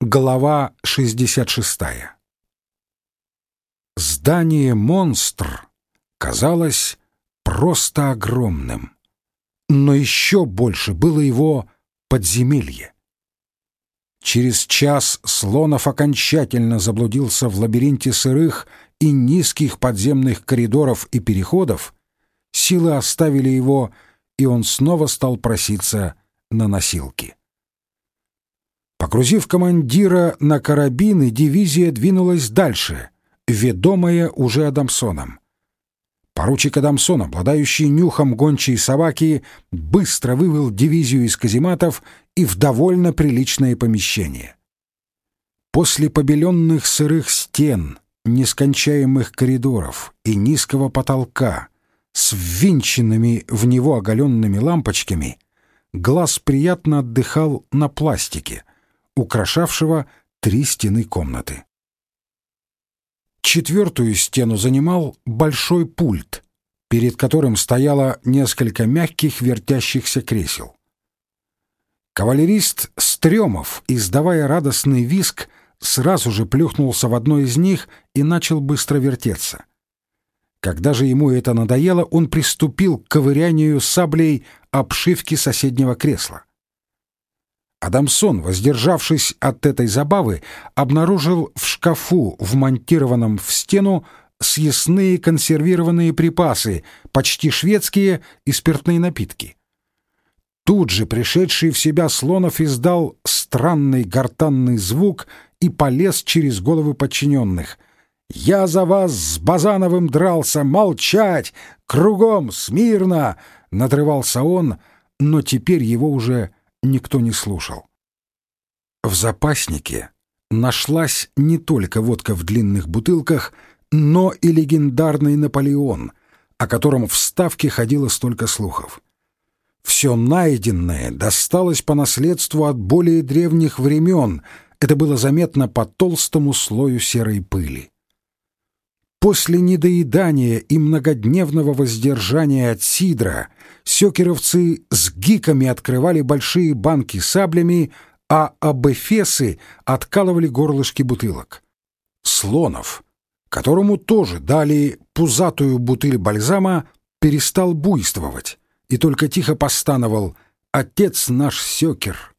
Глава 66 Здание «Монстр» казалось просто огромным, но еще больше было его подземелье. Через час Слонов окончательно заблудился в лабиринте сырых и низких подземных коридоров и переходов, силы оставили его, и он снова стал проситься на носилки. Погрузив командира на карабины, дивизия двинулась дальше, ведомая уже Адамсоном. Поручик Адамсон, обладающий нюхом гончей собаки, быстро вывел дивизию из казематов и в довольно приличное помещение. После побеленных сырых стен, нескончаемых коридоров и низкого потолка с ввинченными в него оголенными лампочками, глаз приятно отдыхал на пластике, украшавшего три стены комнаты. Четвертую стену занимал большой пульт, перед которым стояло несколько мягких вертящихся кресел. Кавалерист Стремов, издавая радостный виск, сразу же плюхнулся в одно из них и начал быстро вертеться. Когда же ему это надоело, он приступил к ковырянию саблей обшивки соседнего кресла. Адамсон, воздержавшись от этой забавы, обнаружил в шкафу, вмонтированном в стену, съестные консервированные припасы, почти шведские и спиртные напитки. Тут же пришедший в себя Слонов издал странный гортанный звук и полез через головы подчиненных. «Я за вас с Базановым дрался! Молчать! Кругом! Смирно!» — надрывался он, но теперь его уже никто не слушал. В запаснике нашлась не только водка в длинных бутылках, но и легендарный Наполеон, о котором в Ставке ходило столько слухов. Все найденное досталось по наследству от более древних времен, это было заметно по толстому слою серой пыли. После недоедания и многодневного воздержания от сидра сёкеровцы с гиками открывали большие банки саблями, а абэфесы откалывали горлышки бутылок. Слонов, которому тоже дали пузатую бутыль бальзама, перестал буйствовать и только тихо постановал «Отец наш Сёкер,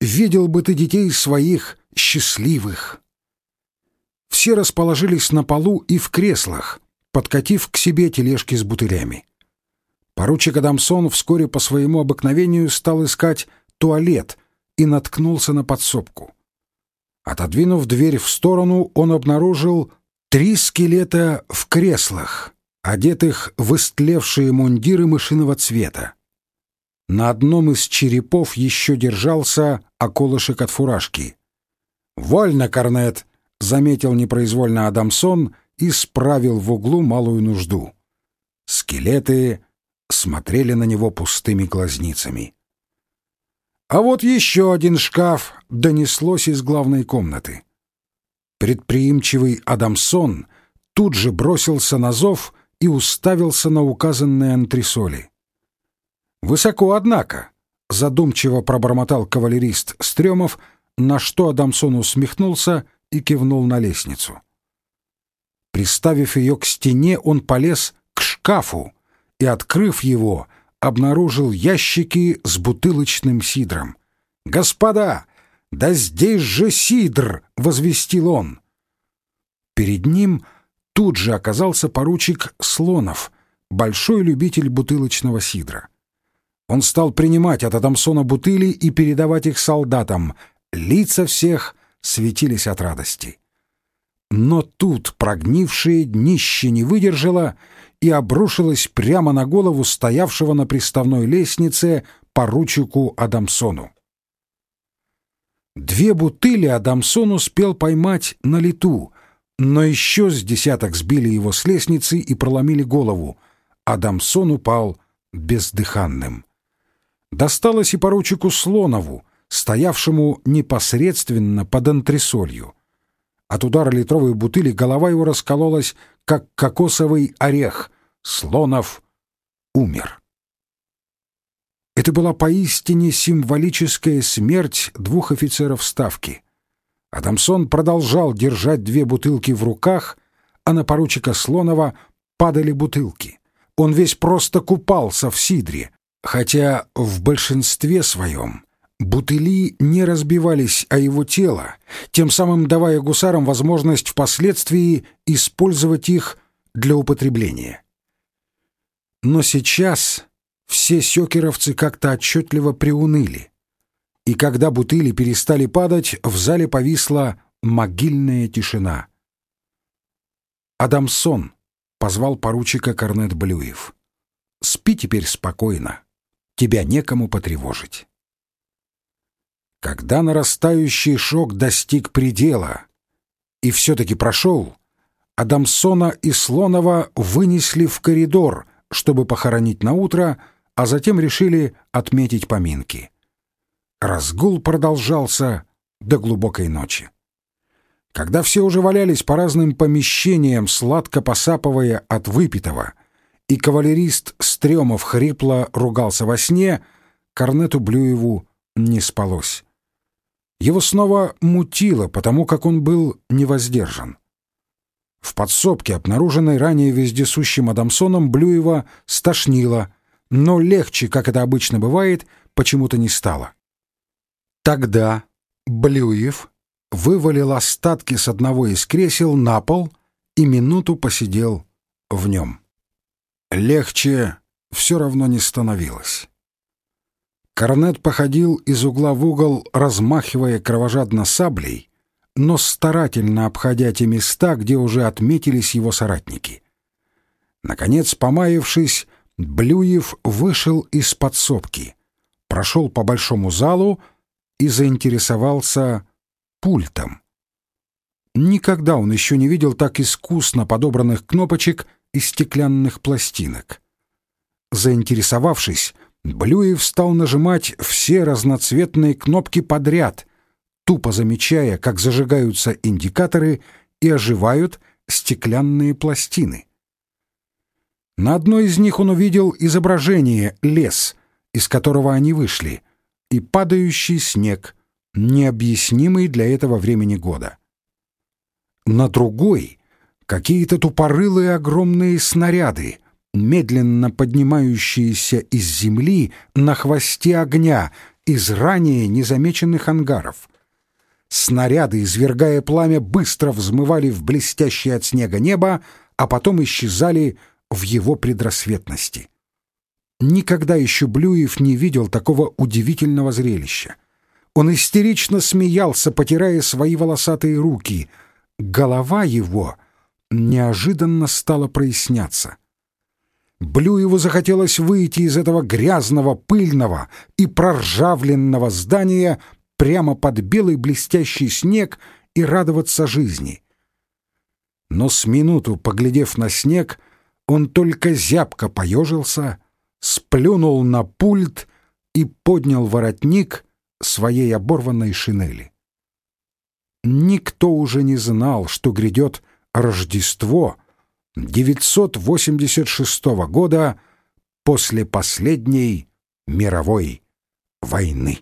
видел бы ты детей своих счастливых». Все расположились на полу и в креслах, подкатив к себе тележки с бутылями. Поручик Адамсон вскоре по своему обыкновению стал искать туалет и наткнулся на подсобку. Отодвинув дверь в сторону, он обнаружил три скелета в креслах, одетых в истлевшие мундиры мышиного цвета. На одном из черепов еще держался околышек от фуражки. «Вольно, Корнет!» Заметил непроизвольно Адамсон и справил в углу малую нужду. Скелеты смотрели на него пустыми глазницами. А вот еще один шкаф донеслось из главной комнаты. Предприимчивый Адамсон тут же бросился на зов и уставился на указанные антресоли. «Высоко, однако», — задумчиво пробормотал кавалерист Стрёмов, на что Адамсон усмехнулся и кивнул на лестницу. Приставив ее к стене, он полез к шкафу и, открыв его, обнаружил ящики с бутылочным сидром. «Господа, да здесь же сидр!» — возвестил он. Перед ним тут же оказался поручик Слонов, большой любитель бутылочного сидра. Он стал принимать от Адамсона бутыли и передавать их солдатам. Лица всех светились от радости. Но тут прогнившее днище не выдержало и обрушилось прямо на голову стоявшего на приставной лестнице поручику Адамсону. Две бутыли Адамсон успел поймать на лету, но еще с десяток сбили его с лестницы и проломили голову. Адамсон упал бездыханным. Досталось и поручику Слонову, стоявшему непосредственно под антресолью. От удара литровой бутыли голова его раскололась, как кокосовый орех. Слонов умер. Это была поистине символическая смерть двух офицеров Ставки. Адамсон продолжал держать две бутылки в руках, а на поручика Слонова падали бутылки. Он весь просто купался в сидре, хотя в большинстве своем бутыли не разбивались о его тело, тем самым давая гусарам возможность впоследствии использовать их для употребления. Но сейчас все сёкеровцы как-то отчетливо приуныли. И когда бутыли перестали падать, в зале повисла могильная тишина. «Адамсон», — позвал поручика Корнет Блюев, — «спи теперь спокойно, тебя некому потревожить». Когда нарастающий шок достиг предела и все-таки прошел, Адамсона и Слонова вынесли в коридор, чтобы похоронить на утро, а затем решили отметить поминки. Разгул продолжался до глубокой ночи. Когда все уже валялись по разным помещениям, сладко посапывая от выпитого, и кавалерист Стремов хрипло ругался во сне, Корнету Блюеву не спалось. Его снова мутило, потому как он был невоздержан. В подсобке, обнаруженной ранее вездесущим Адамсоном, Блюева стошнило, но легче, как это обычно бывает, почему-то не стало. Тогда Блюев вывалил остатки с одного из кресел на пол и минуту посидел в нем. Легче все равно не становилось. Корнет походил из угла в угол, размахивая кровожадно саблей, но старательно обходя те места, где уже отметились его соратники. Наконец, помаявшись, Блюев вышел из подсобки, прошел по большому залу и заинтересовался пультом. Никогда он еще не видел так искусно подобранных кнопочек и стеклянных пластинок. Заинтересовавшись, Блюев стал нажимать все разноцветные кнопки подряд, тупо замечая, как зажигаются индикаторы и оживают стеклянные пластины. На одной из них он увидел изображение «Лес», из которого они вышли — и падающий снег, необъяснимый для этого времени года. На другой — какие-то тупорылые огромные снаряды, медленно поднимающиеся из земли на хвосте огня из ранее незамеченных ангаров. Снаряды, извергая пламя, быстро взмывали в блестящее от снега небо, а потом исчезали в его предрассветности. Никогда еще Блюев не видел такого удивительного зрелища. Он истерично смеялся, потирая свои волосатые руки. Голова его неожиданно стала проясняться. Блюеву захотелось выйти из этого грязного, пыльного и проржавленного здания прямо под белый блестящий снег и радоваться жизни. Но с минуту, поглядев на снег, он только зябко поежился сплюнул на пульт и поднял воротник своей оборванной шинели. Никто уже не знал, что грядет Рождество 986 года после последней мировой войны.